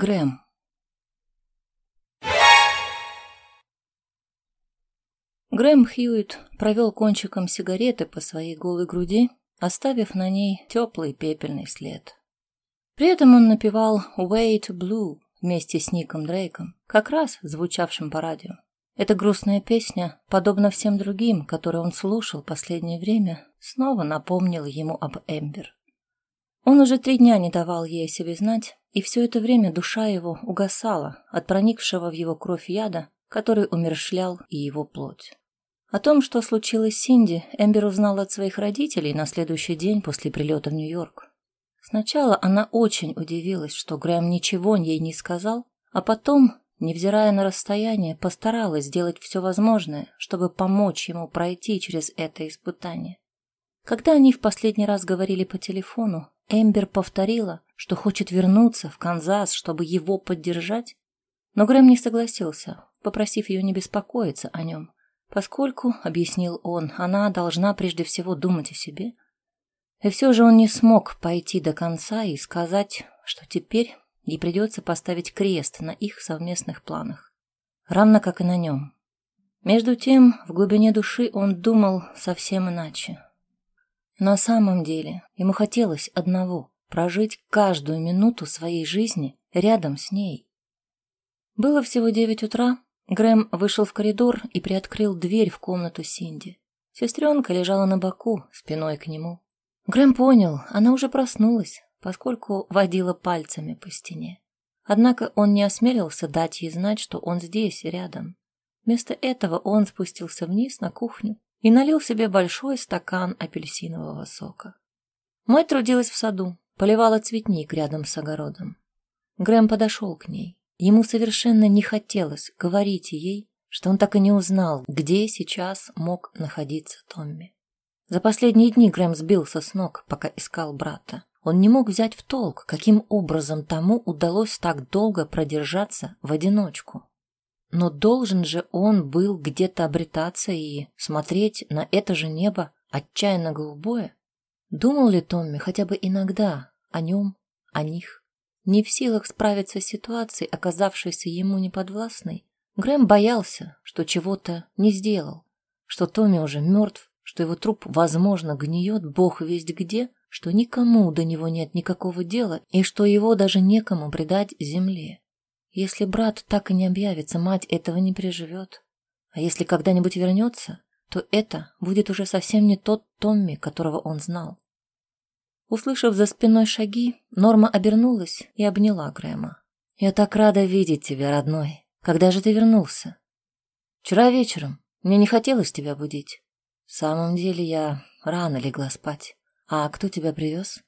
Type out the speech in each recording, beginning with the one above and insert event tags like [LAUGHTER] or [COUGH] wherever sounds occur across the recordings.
Грэм. Грэм Хьюитт провел кончиком сигареты по своей голой груди, оставив на ней теплый пепельный след. При этом он напевал «Way to Blue» вместе с Ником Дрейком, как раз звучавшим по радио. Эта грустная песня, подобно всем другим, которые он слушал последнее время, снова напомнила ему об Эмбер. Он уже три дня не давал ей о себе знать, и все это время душа его угасала от проникшего в его кровь яда, который умершлял и его плоть. О том, что случилось с Синди, Эмбер узнала от своих родителей на следующий день после прилета в Нью-Йорк. Сначала она очень удивилась, что Грэм ничего ей не сказал, а потом, невзирая на расстояние, постаралась сделать все возможное, чтобы помочь ему пройти через это испытание. Когда они в последний раз говорили по телефону, Эмбер повторила, что хочет вернуться в Канзас, чтобы его поддержать, но Грэм не согласился, попросив ее не беспокоиться о нем, поскольку, объяснил он, она должна прежде всего думать о себе. И все же он не смог пойти до конца и сказать, что теперь ей придется поставить крест на их совместных планах, равно как и на нем. Между тем, в глубине души он думал совсем иначе. На самом деле, ему хотелось одного — прожить каждую минуту своей жизни рядом с ней. Было всего девять утра, Грэм вышел в коридор и приоткрыл дверь в комнату Синди. Сестренка лежала на боку, спиной к нему. Грэм понял, она уже проснулась, поскольку водила пальцами по стене. Однако он не осмелился дать ей знать, что он здесь, рядом. Вместо этого он спустился вниз на кухню и налил себе большой стакан апельсинового сока. Мать трудилась в саду, поливала цветник рядом с огородом. Грэм подошел к ней. Ему совершенно не хотелось говорить ей, что он так и не узнал, где сейчас мог находиться Томми. За последние дни Грэм сбился с ног, пока искал брата. Он не мог взять в толк, каким образом тому удалось так долго продержаться в одиночку. Но должен же он был где-то обретаться и смотреть на это же небо отчаянно голубое. Думал ли Томми хотя бы иногда о нем, о них? Не в силах справиться с ситуацией, оказавшейся ему неподвластной, Грэм боялся, что чего-то не сделал, что Томми уже мертв, что его труп, возможно, гниет бог весть где, что никому до него нет никакого дела и что его даже некому предать земле. Если брат так и не объявится, мать этого не переживет. А если когда-нибудь вернется, то это будет уже совсем не тот Томми, которого он знал. Услышав за спиной шаги, Норма обернулась и обняла Грэма. «Я так рада видеть тебя, родной. Когда же ты вернулся?» «Вчера вечером. Мне не хотелось тебя будить. В самом деле я рано легла спать. А кто тебя привез?»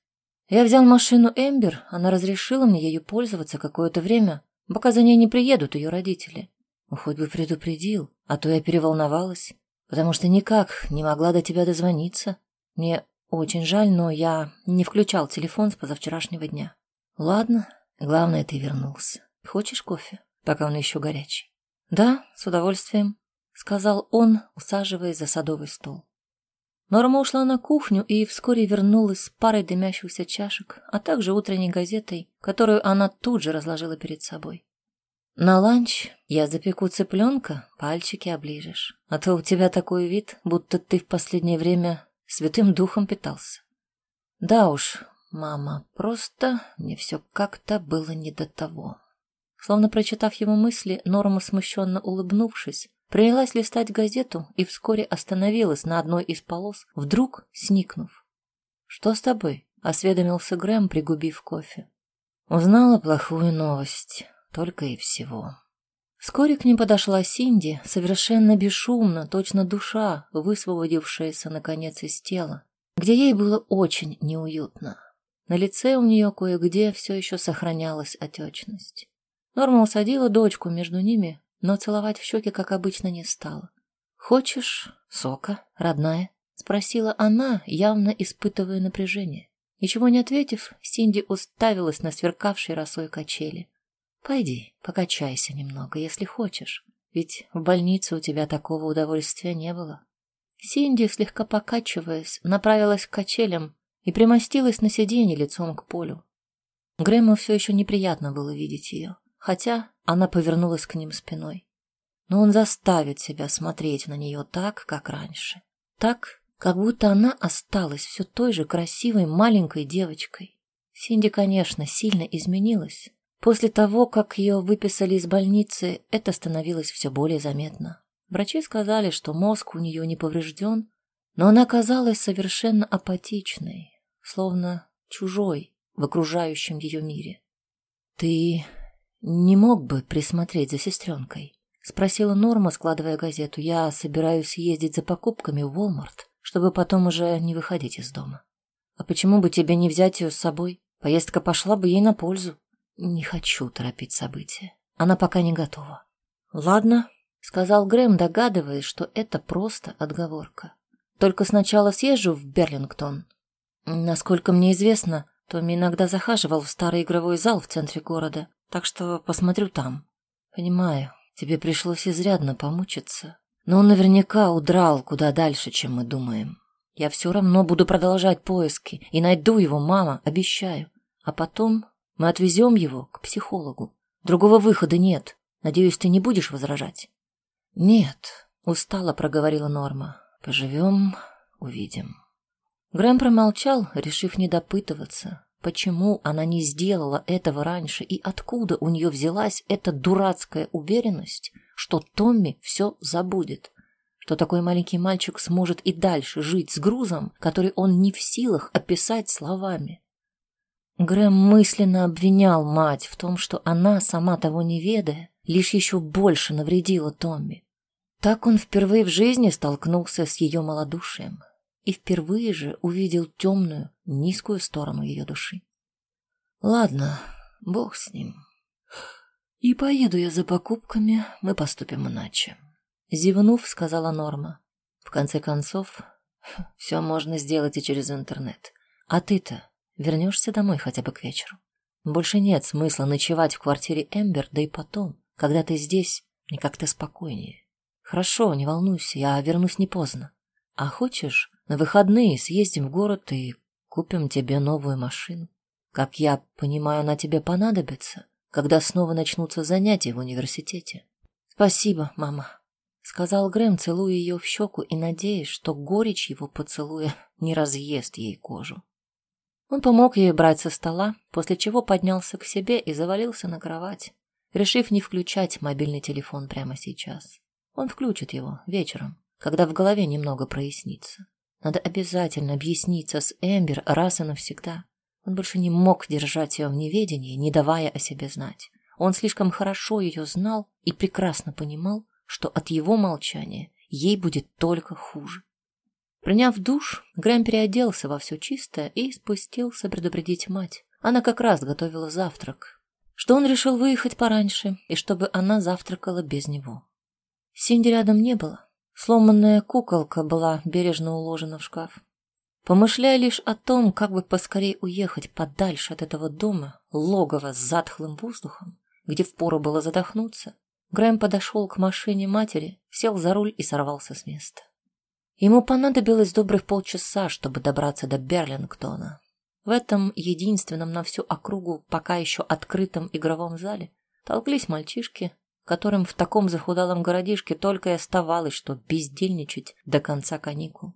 «Я взял машину Эмбер. Она разрешила мне ею пользоваться какое-то время, пока за ней не приедут ее родители. Ну, хоть бы предупредил, а то я переволновалась, потому что никак не могла до тебя дозвониться. Мне очень жаль, но я не включал телефон с позавчерашнего дня. Ладно, главное, ты вернулся. Хочешь кофе, пока он еще горячий? Да, с удовольствием, сказал он, усаживаясь за садовый стол. Норма ушла на кухню и вскоре вернулась с парой дымящихся чашек, а также утренней газетой, которую она тут же разложила перед собой. «На ланч я запеку цыпленка, пальчики оближешь, а то у тебя такой вид, будто ты в последнее время святым духом питался». «Да уж, мама, просто мне все как-то было не до того». Словно прочитав его мысли, Норма, смущенно улыбнувшись, Принялась листать газету и вскоре остановилась на одной из полос, вдруг сникнув. «Что с тобой?» — осведомился Грэм, пригубив кофе. Узнала плохую новость, только и всего. Вскоре к ним подошла Синди, совершенно бесшумно, точно душа, высвободившаяся, наконец, из тела, где ей было очень неуютно. На лице у нее кое-где все еще сохранялась отечность. Норма усадила дочку между ними, но целовать в щеки, как обычно, не стала. «Хочешь сока, родная?» — спросила она, явно испытывая напряжение. Ничего не ответив, Синди уставилась на сверкавшей росой качели. «Пойди, покачайся немного, если хочешь, ведь в больнице у тебя такого удовольствия не было». Синди, слегка покачиваясь, направилась к качелям и примостилась на сиденье лицом к полю. Грэму все еще неприятно было видеть ее, хотя она повернулась к ним спиной. Но он заставит себя смотреть на нее так, как раньше. Так, как будто она осталась все той же красивой маленькой девочкой. Синди, конечно, сильно изменилась. После того, как ее выписали из больницы, это становилось все более заметно. Врачи сказали, что мозг у нее не поврежден, но она казалась совершенно апатичной, словно чужой в окружающем ее мире. «Ты не мог бы присмотреть за сестренкой?» — спросила Норма, складывая газету. «Я собираюсь ездить за покупками в Walmart, чтобы потом уже не выходить из дома. А почему бы тебе не взять ее с собой? Поездка пошла бы ей на пользу». «Не хочу торопить события. Она пока не готова». «Ладно», — сказал Грэм, догадываясь, что это просто отговорка. «Только сначала съезжу в Берлингтон. Насколько мне известно, Томми иногда захаживал в старый игровой зал в центре города, так что посмотрю там. Понимаю, тебе пришлось изрядно помучиться, но он наверняка удрал куда дальше, чем мы думаем. Я все равно буду продолжать поиски и найду его, мама, обещаю. А потом мы отвезем его к психологу. Другого выхода нет. Надеюсь, ты не будешь возражать? Нет, устало проговорила Норма. Поживем, увидим. Грэм промолчал, решив не допытываться, почему она не сделала этого раньше и откуда у нее взялась эта дурацкая уверенность, что Томми все забудет, что такой маленький мальчик сможет и дальше жить с грузом, который он не в силах описать словами. Грэм мысленно обвинял мать в том, что она, сама того не ведая, лишь еще больше навредила Томми. Так он впервые в жизни столкнулся с ее малодушием и впервые же увидел темную, низкую сторону ее души. Ладно, бог с ним. И поеду я за покупками, мы поступим иначе. Зевнув, сказала Норма. В конце концов, все можно сделать и через интернет. А ты-то вернешься домой хотя бы к вечеру. Больше нет смысла ночевать в квартире Эмбер, да и потом, когда ты здесь, мне как-то спокойнее. Хорошо, не волнуйся, я вернусь не поздно. А хочешь, на выходные съездим в город и купим тебе новую машину. Как я понимаю, она тебе понадобится, когда снова начнутся занятия в университете. Спасибо, мама, сказал Грэм, целуя ее в щеку и надеясь, что горечь его поцелуя не разъест ей кожу. Он помог ей брать со стола, после чего поднялся к себе и завалился на кровать, решив не включать мобильный телефон прямо сейчас. Он включит его вечером, когда в голове немного прояснится. Надо обязательно объясниться с Эмбер раз и навсегда. Он больше не мог держать ее в неведении, не давая о себе знать. Он слишком хорошо ее знал и прекрасно понимал, что от его молчания ей будет только хуже. Приняв душ, Грэм переоделся во все чистое и спустился предупредить мать. Она как раз готовила завтрак, что он решил выехать пораньше и чтобы она завтракала без него. Синди рядом не было, Сломанная куколка была бережно уложена в шкаф. Помышляя лишь о том, как бы поскорее уехать подальше от этого дома, логова с затхлым воздухом, где впору было задохнуться, Грэм подошел к машине матери, сел за руль и сорвался с места. Ему понадобилось добрых полчаса, чтобы добраться до Берлингтона. В этом единственном на всю округу пока еще открытом игровом зале толклись мальчишки, которым в таком захудалом городишке только и оставалось, что бездельничать до конца каникул.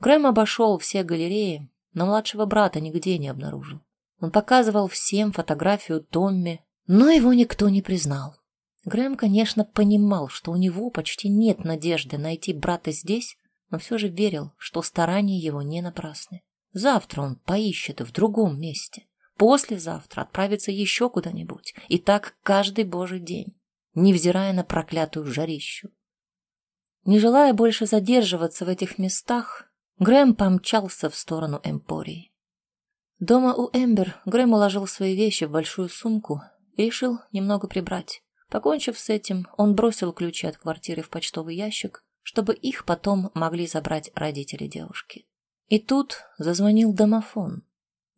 Грэм обошел все галереи, но младшего брата нигде не обнаружил. Он показывал всем фотографию Томми, но его никто не признал. Грэм, конечно, понимал, что у него почти нет надежды найти брата здесь, но все же верил, что старания его не напрасны. Завтра он поищет в другом месте. Послезавтра отправится еще куда-нибудь. И так каждый божий день невзирая на проклятую жарищу. Не желая больше задерживаться в этих местах, Грэм помчался в сторону Эмпории. Дома у Эмбер Грэм уложил свои вещи в большую сумку и решил немного прибрать. Покончив с этим, он бросил ключи от квартиры в почтовый ящик, чтобы их потом могли забрать родители девушки. И тут зазвонил домофон.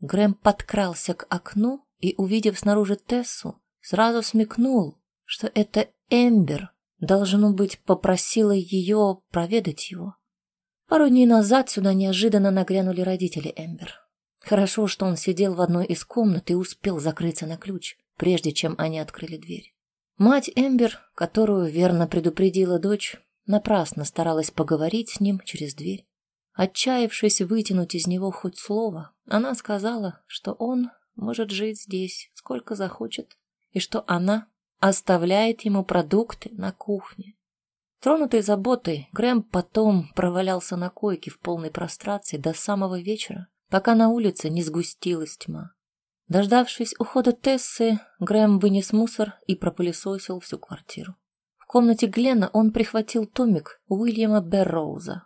Грэм подкрался к окну и, увидев снаружи Тессу, сразу смекнул, что это Эмбер, должно быть, попросила ее проведать его. Пару дней назад сюда неожиданно нагрянули родители Эмбер. Хорошо, что он сидел в одной из комнат и успел закрыться на ключ, прежде чем они открыли дверь. Мать Эмбер, которую верно предупредила дочь, напрасно старалась поговорить с ним через дверь. Отчаявшись вытянуть из него хоть слово, она сказала, что он может жить здесь сколько захочет, и что она оставляет ему продукты на кухне. Тронутый заботой, Грэм потом провалялся на койке в полной прострации до самого вечера, пока на улице не сгустилась тьма. Дождавшись ухода Тессы, Грэм вынес мусор и пропылесосил всю квартиру. В комнате Глена он прихватил томик Уильяма Берроуза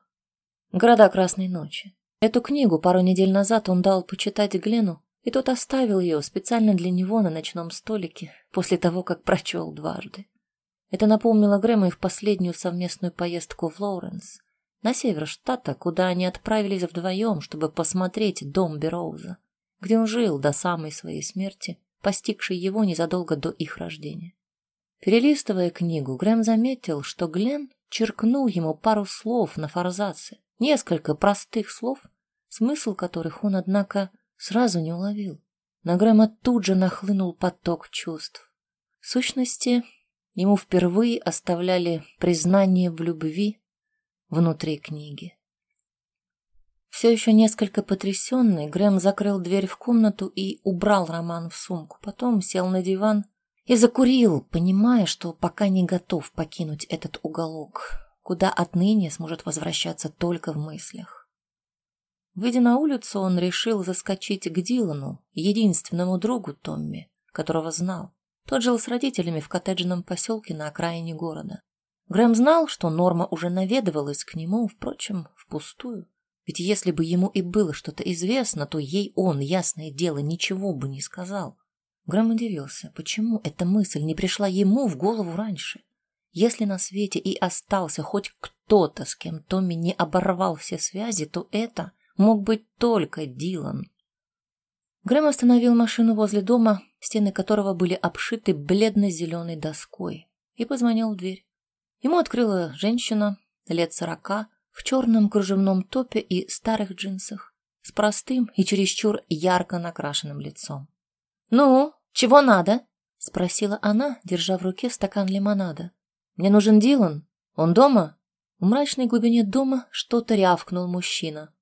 «Города Красной ночи». Эту книгу пару недель назад он дал почитать Глену, и тот оставил ее специально для него на ночном столике после того, как прочел дважды. Это напомнило Грэму их последнюю совместную поездку в Лоуренс, на север штата, куда они отправились вдвоем, чтобы посмотреть дом Бероуза, где он жил до самой своей смерти, постигшей его незадолго до их рождения. Перелистывая книгу, Грэм заметил, что Глен черкнул ему пару слов на форзаце, несколько простых слов, смысл которых он, однако, сразу не уловил. На Грэма тут же нахлынул поток чувств. В сущности, ему впервые оставляли признание в любви внутри книги. Все еще несколько потрясенный, Грэм закрыл дверь в комнату и убрал роман в сумку. Потом сел на диван и закурил, понимая, что пока не готов покинуть этот уголок, куда отныне сможет возвращаться только в мыслях. Выйдя на улицу, он решил заскочить к Дилану, единственному другу Томми, которого знал. Тот жил с родителями в коттеджном поселке на окраине города. Грэм знал, что Норма уже наведывалась к нему, впрочем, впустую. Ведь если бы ему и было что-то известно, то ей он, ясное дело, ничего бы не сказал. Грэм удивился, почему эта мысль не пришла ему в голову раньше. Если на свете и остался хоть кто-то, с кем Томми не оборвал все связи, то это мог быть только Дилан. Грэм остановил машину возле дома, стены которого были обшиты бледно-зеленой доской, и позвонил в дверь. Ему открыла женщина лет сорока в черном кружевном топе и старых джинсах с простым и чересчур ярко накрашенным лицом. «Ну, чего надо?» — спросила она, держа в руке стакан лимонада. «Мне нужен Дилан. Он дома?» В мрачной глубине дома что-то рявкнул мужчина.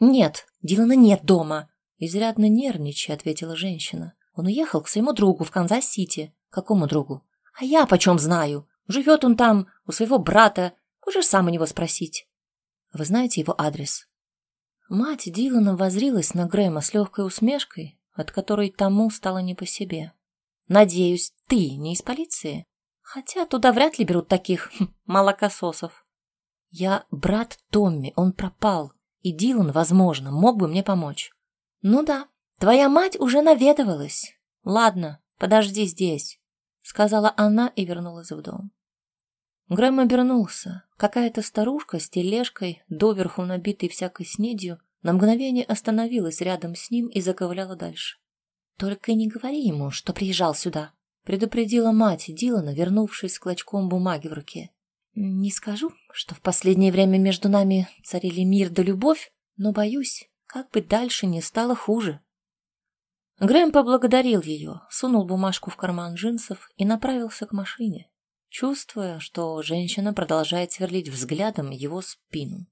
«Нет, Дилана нет дома!» Изрядно нервничая, ответила женщина. «Он уехал к своему другу в Канзас-Сити». «Какому другу?» «А я почем знаю? Живет он там, у своего брата. Можешь сам у него спросить. Вы знаете его адрес? Мать Дилана возрилась на Грэма с легкой усмешкой, от которой тому стало не по себе. Надеюсь, ты не из полиции? Хотя туда вряд ли берут таких хм, молокососов. Я брат Томми, он пропал, и Дилан, возможно, мог бы мне помочь. Ну да, твоя мать уже наведывалась. Ладно, подожди здесь, сказала она и вернулась в дом. Грэм обернулся. Какая-то старушка с тележкой, доверху набитой всякой снедью, на мгновение остановилась рядом с ним и заковыляла дальше. «Только не говори ему, что приезжал сюда», — предупредила мать Дилана, вернувшись с клочком бумаги в руке. «Не скажу, что в последнее время между нами царили мир да любовь, но, боюсь, как бы дальше не стало хуже». Грэм поблагодарил ее, сунул бумажку в карман джинсов и направился к машине чувствуя, что женщина продолжает сверлить взглядом его спину.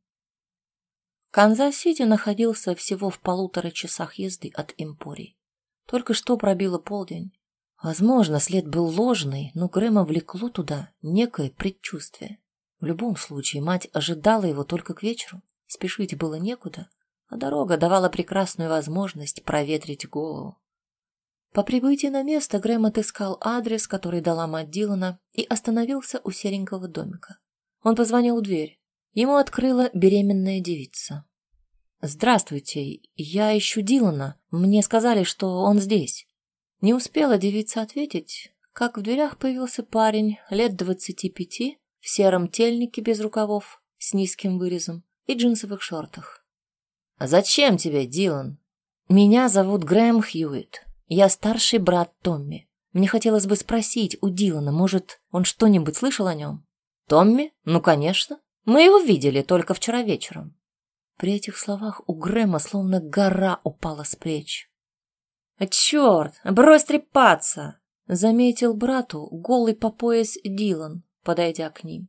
Канзас-Сити находился всего в полутора часах езды от Эмпории. Только что пробило полдень. Возможно, след был ложный, но Грэма влекло туда некое предчувствие. В любом случае, мать ожидала его только к вечеру. Спешить было некуда, а дорога давала прекрасную возможность проветрить голову. По прибытии на место Грэм отыскал адрес, который дала мать Дилана, и остановился у серенького домика. Он позвонил в дверь. Ему открыла беременная девица. «Здравствуйте, я ищу Дилана. Мне сказали, что он здесь». Не успела девица ответить, как в дверях появился парень лет двадцати пяти в сером тельнике без рукавов, с низким вырезом и джинсовых шортах. «Зачем тебе, Дилан?» «Меня зовут Грэм Хьюитт. Я старший брат Томми. Мне хотелось бы спросить у Дилана, может, он что-нибудь слышал о нем? Томми? Ну, конечно. Мы его видели только вчера вечером. При этих словах у Грэма словно гора упала с плеч. «А черт, брось трепаться!» — заметил брату голый по пояс Дилан, подойдя к ним.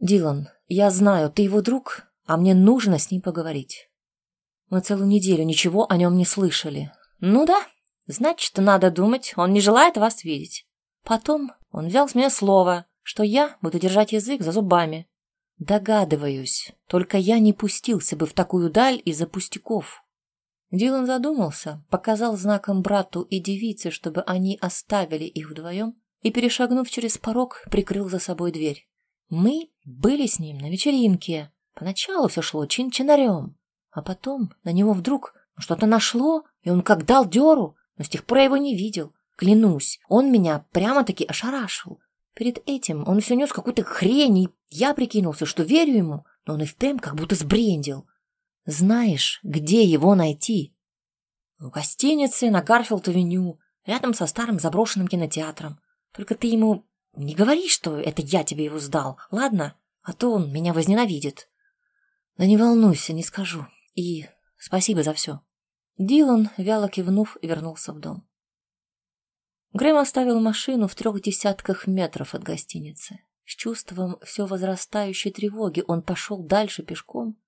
«Дилан, я знаю, ты его друг, а мне нужно с ним поговорить. Мы целую неделю ничего о нем не слышали. Ну да, значит, надо думать, он не желает вас видеть. Потом он взял с меня слово, что я буду держать язык за зубами. Догадываюсь, только я не пустился бы в такую даль из-за пустяков. Дилан задумался, показал знаком брату и девице, чтобы они оставили их вдвоем, и, перешагнув через порог, прикрыл за собой дверь. Мы были с ним на вечеринке. Поначалу все шло чин-чинарем, а потом на него вдруг что-то нашло, и он как дал дёру, но с тех пор я его не видел. Клянусь, он меня прямо-таки ошарашил. Перед этим он все нес какую-то хрень, и я прикинулся, что верю ему, но он и впрямь как будто сбрендил. Знаешь, где его найти? В гостинице на Гарфилд-авеню, рядом со старым заброшенным кинотеатром. Только ты ему не говори, что это я тебе его сдал, ладно? А то он меня возненавидит. Да не волнуйся, не скажу. И спасибо за все. Дилан, вяло кивнув, вернулся в дом. Грэм оставил машину в трех десятках метров от гостиницы. С чувством все возрастающей тревоги он пошел дальше пешком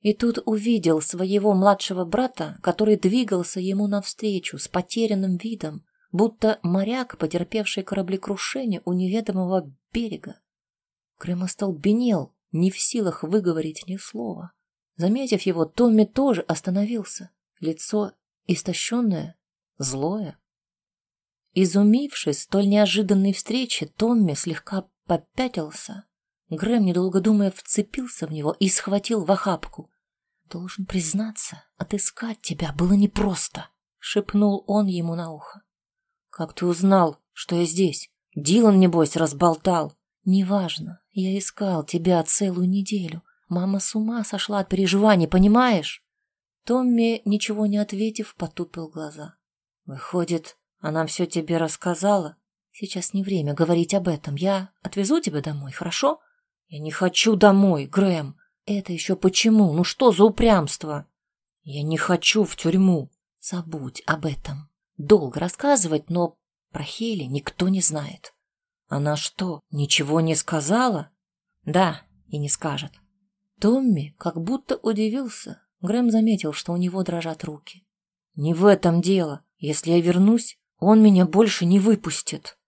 и тут увидел своего младшего брата, который двигался ему навстречу с потерянным видом, будто моряк, потерпевший кораблекрушение у неведомого берега. Грэм остолбенел, не в силах выговорить ни слова. Заметив его, Томми тоже остановился. Лицо истощенное, злое. Изумившись столь неожиданной встрече, Томми слегка попятился. Грэм, недолго думая, вцепился в него и схватил в охапку. «Должен признаться, отыскать тебя было непросто», — шепнул он ему на ухо. «Как ты узнал, что я здесь? Дилан, небось, разболтал». «Неважно, я искал тебя целую неделю. Мама с ума сошла от переживаний, понимаешь?» Томми, ничего не ответив, потупил глаза. «Выходит, она все тебе рассказала? Сейчас не время говорить об этом. Я отвезу тебя домой, хорошо?» «Я не хочу домой, Грэм. Это еще почему? Ну что за упрямство?» «Я не хочу в тюрьму. Забудь об этом. Долго рассказывать, но про Хели никто не знает». «Она что, ничего не сказала?» «Да, и не скажет». Томми как будто удивился. Грэм заметил, что у него дрожат руки. «Не в этом дело. Если я вернусь, он меня больше не выпустит».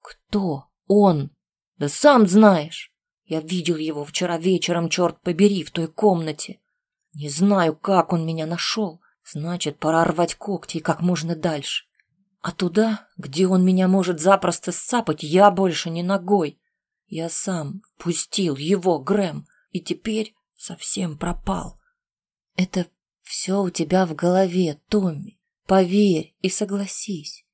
«Кто он?» «Да сам знаешь. Я видел его вчера вечером, черт побери, в той комнате. Не знаю, как он меня нашел. Значит, пора рвать когти и как можно дальше. А туда, где он меня может запросто сцапать, я больше не ногой. Я сам пустил его, Грэм, и теперь совсем пропал. Это все у тебя в голове, Томми. Поверь и согласись.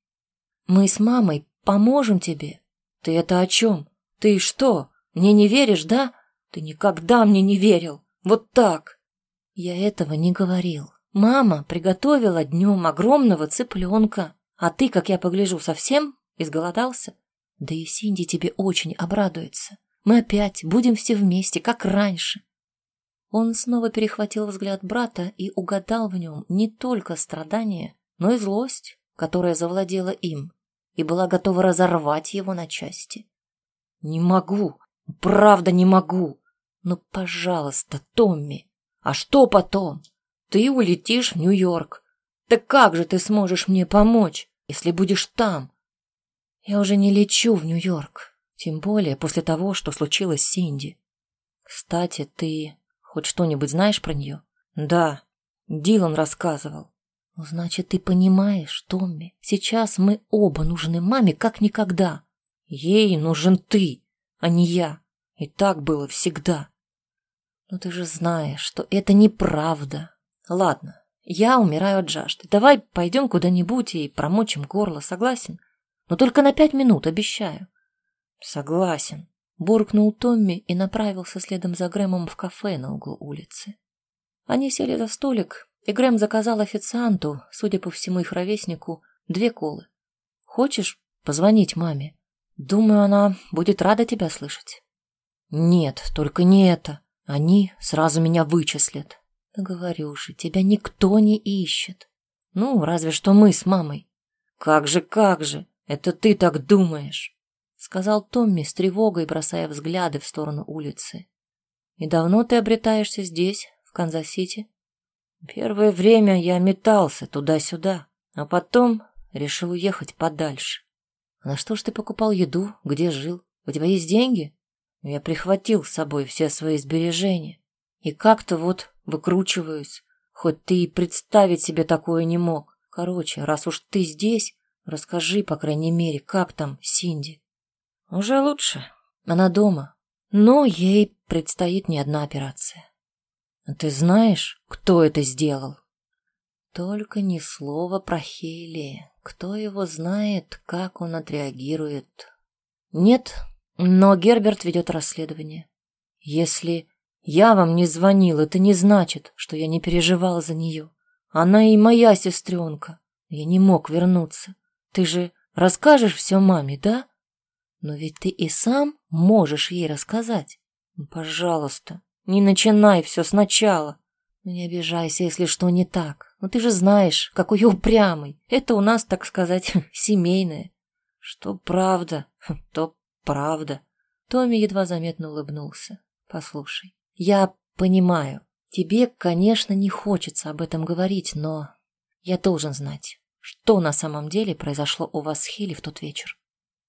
Мы с мамой поможем тебе. Ты это о чем? Ты что, мне не веришь, да? Ты никогда мне не верил. Вот так. Я этого не говорил. Мама приготовила днем огромного цыпленка. А ты, как я погляжу, совсем изголодался? Да и Синди тебе очень обрадуется. Мы опять будем все вместе, как раньше. Он снова перехватил взгляд брата и угадал в нем не только страдание, но и злость, которая завладела им и была готова разорвать его на части. «Не могу, правда не могу. Ну, пожалуйста, Томми, а что потом? Ты улетишь в Нью-Йорк. Так как же ты сможешь мне помочь, если будешь там? Я уже не лечу в Нью-Йорк, тем более после того, что случилось с Синди. Кстати, ты Хоть что-нибудь знаешь про нее? Да, Дилан рассказывал. Ну, значит, ты понимаешь, Томми, сейчас мы оба нужны маме как никогда. Ей нужен ты, а не я. И так было всегда. Но ты же знаешь, что это неправда. Ладно, я умираю от жажды. Давай пойдем куда-нибудь и промочим горло, согласен? Но только на пять минут, обещаю. Согласен буркнул Томми и направился следом за Грэмом в кафе на углу улицы. Они сели за столик, и Грэм заказал официанту, судя по всему их ровеснику, две колы. «Хочешь позвонить маме? Думаю, она будет рада тебя слышать». «Нет, только не это. Они сразу меня вычислят. Да говорю же, тебя никто не ищет. Ну, разве что мы с мамой. Как же, как же, это ты так думаешь, сказал Томми с тревогой, бросая взгляды в сторону улицы. И давно ты обретаешься здесь, в Канзас-Сити? Первое время я метался туда-сюда, а потом решил уехать подальше. На что ж ты покупал еду? Где жил? У тебя есть деньги? Я прихватил с собой все свои сбережения. И как-то вот выкручиваюсь. Хоть ты и представить себе такое не мог. Короче, раз уж ты здесь, расскажи, по крайней мере, как там Синди. Уже лучше. Она дома. Но ей предстоит не одна операция. Ты знаешь, кто это сделал? Только ни слова про Хейли. Кто его знает, как он отреагирует. Нет, но Герберт ведет расследование. Если я вам не звонил, это не значит, что я не переживал за нее. Она и моя сестренка. Я не мог вернуться. Ты же расскажешь все маме, да? Но ведь ты и сам можешь ей рассказать. Ну, пожалуйста, не начинай все сначала. Ну, не обижайся, если что не так. Но ты же знаешь, какой я упрямый. Это у нас, так сказать, [LAUGHS] семейное. Что правда, [LAUGHS] то правда. Томми едва заметно улыбнулся. Послушай, я понимаю, тебе, конечно, не хочется об этом говорить, но я должен знать, что на самом деле произошло у вас с Хилли в тот вечер.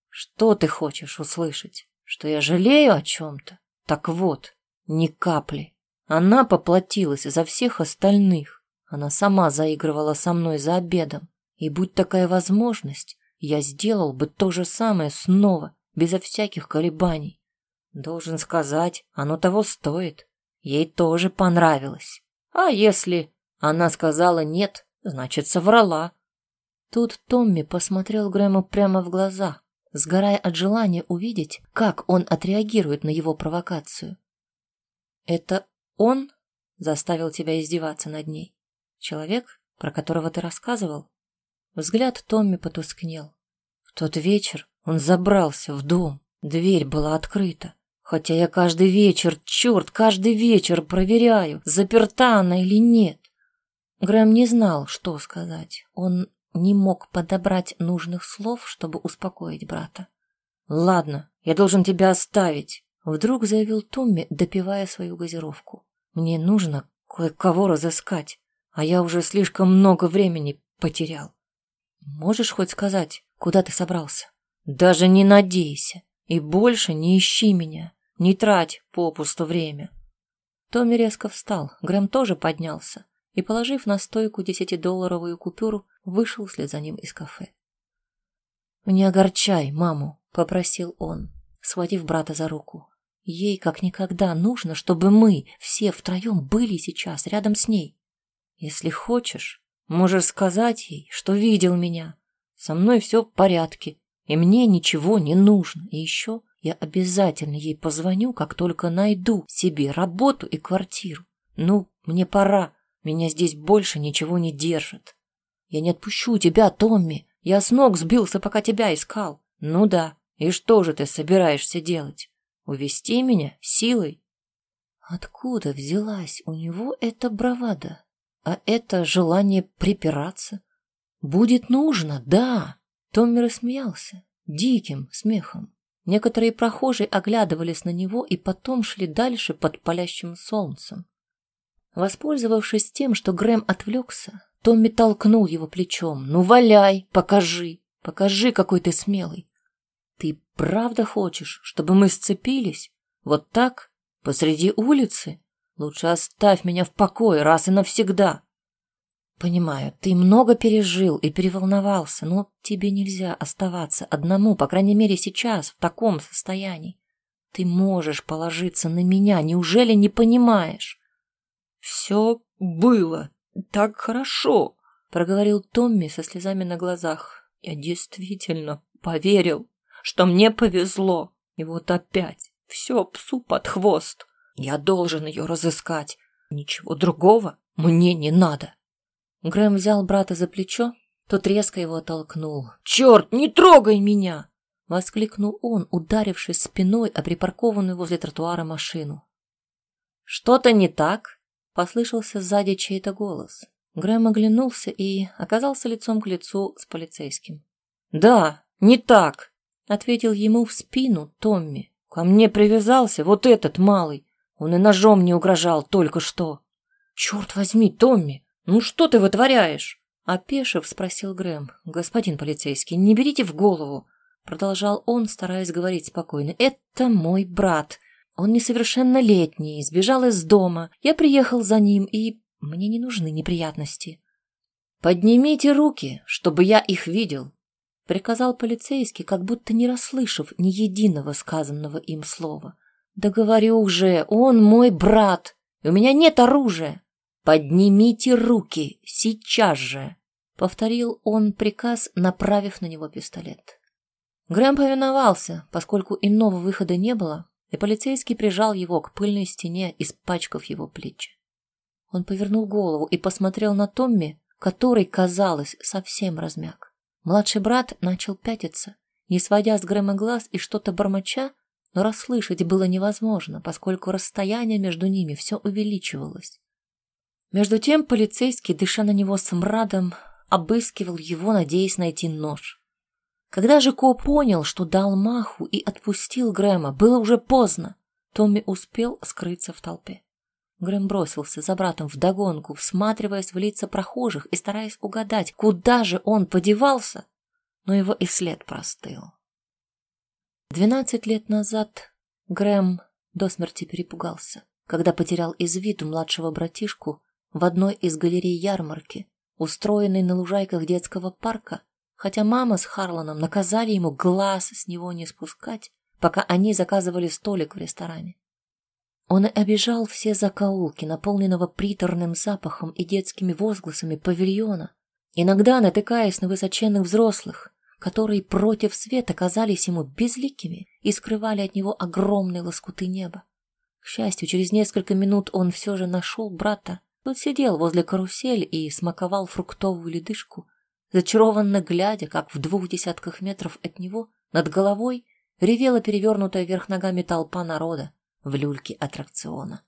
Что ты хочешь услышать? Что я жалею о чем-то? Так вот, ни капли. Она поплатилась за всех остальных. Она сама заигрывала со мной за обедом. И будь такая возможность, я сделал бы то же самое снова, безо всяких колебаний. Должен сказать, оно того стоит. Ей тоже понравилось. А если она сказала нет, значит, соврала. Тут Томми посмотрел Грэму прямо в глаза, сгорая от желания увидеть, как он отреагирует на его провокацию. «Это он заставил тебя издеваться над ней? Человек, про которого ты рассказывал?» Взгляд Томми потускнел. В тот вечер он забрался в дом, дверь была открыта. Хотя я каждый вечер, черт, каждый вечер проверяю, заперта она или нет. Грэм не знал, что сказать. Он не мог подобрать нужных слов, чтобы успокоить брата. «Ладно, я должен тебя оставить», — вдруг заявил Томми, допивая свою газировку. «Мне нужно кое-кого разыскать, а я уже слишком много времени потерял. Можешь хоть сказать, куда ты собрался? Даже не надейся и больше не ищи меня. Не трать попусту время. Томми резко встал, Грэм тоже поднялся и, положив на стойку десятидолларовую купюру, вышел вслед за ним из кафе. «Не огорчай маму», — попросил он, схватив брата за руку. «Ей как никогда нужно, чтобы мы все втроем были сейчас рядом с ней. Если хочешь, можешь сказать ей, что видел меня. Со мной все в порядке, и мне ничего не нужно. И еще я обязательно ей позвоню, как только найду себе работу и квартиру. Ну, мне пора. Меня здесь больше ничего не держит. Я не отпущу тебя, Томми. Я с ног сбился, пока тебя искал. Ну да. И что же ты собираешься делать? Увести меня силой? Откуда взялась у него эта бравада? А это желание припираться? Будет нужно, да. Томми рассмеялся диким смехом. Некоторые прохожие оглядывались на него и потом шли дальше под палящим солнцем. Воспользовавшись тем, что Грэм отвлекся, Томми толкнул его плечом. «Ну, валяй, покажи, покажи, какой ты смелый. Ты правда хочешь, чтобы мы сцепились? Вот так, посреди улицы? Лучше оставь меня в покое раз и навсегда». Понимаю, ты много пережил и переволновался, но тебе нельзя оставаться одному, по крайней мере сейчас, в таком состоянии. Ты можешь положиться на меня, неужели не понимаешь? Все было так хорошо, проговорил Томми со слезами на глазах. Я действительно поверил, что мне повезло. И вот опять все псу под хвост. Я должен ее разыскать. Ничего другого мне не надо. Грэм взял брата за плечо, тот резко его оттолкнул. «Черт, не трогай меня!» — воскликнул он, ударившись спиной о припаркованную возле тротуара машину. «Что-то не так?» Послышался сзади чей-то голос. Грэм оглянулся и оказался лицом к лицу с полицейским. «Да, не так!» — ответил ему в спину Томми. «Ко мне привязался вот этот малый. Он и ножом не угрожал только что». «Черт возьми, Томми, ну что ты вытворяешь?» Опешив, спросил Грэм. «Господин полицейский, не берите в голову!» Продолжал он, стараясь говорить спокойно. «Это мой брат. Он несовершеннолетний, сбежал из дома. Я приехал за ним, и мне не нужны неприятности». «Поднимите руки, чтобы я их видел», — приказал полицейский, как будто не расслышав ни единого сказанного им слова. «Да говорю уже, он мой брат, и у меня нет оружия. Поднимите руки, сейчас же!» — повторил он приказ, направив на него пистолет. Грэм повиновался, поскольку иного выхода не было, и полицейский прижал его к пыльной стене, испачкав его плечи. Он повернул голову и посмотрел на Томми, который, казалось, совсем размяк. Младший брат начал пятиться, не сводя с Грэма глаз и что-то бормоча, но расслышать было невозможно, поскольку расстояние между ними все увеличивалось. Между тем полицейский, дыша на него смрадом, обыскивал его, надеясь найти нож. Когда же Ко понял, что дал маху и отпустил Грэма, было уже поздно. Томми успел скрыться в толпе. Грэм бросился за братом вдогонку, всматриваясь в лица прохожих и стараясь угадать, куда же он подевался, но его и след простыл. Двенадцать лет назад Грэм до смерти перепугался, когда потерял из виду младшего братишку в одной из галерей ярмарки, устроенной на лужайках детского парка, хотя мама с Харланом наказали ему глаз с него не спускать, пока они заказывали столик в ресторане. Он обижал все закоулки, наполненного приторным запахом и детскими возгласами павильона, иногда натыкаясь на высоченных взрослых, которые против света казались ему безликими и скрывали от него огромные лоскуты неба. К счастью, через несколько минут он все же нашел брата. Тот сидел возле карусели и смаковал фруктовую ледышку, зачарованно глядя, как в двух десятках метров от него над головой ревела перевернутая вверх ногами толпа народа в люльке аттракциона.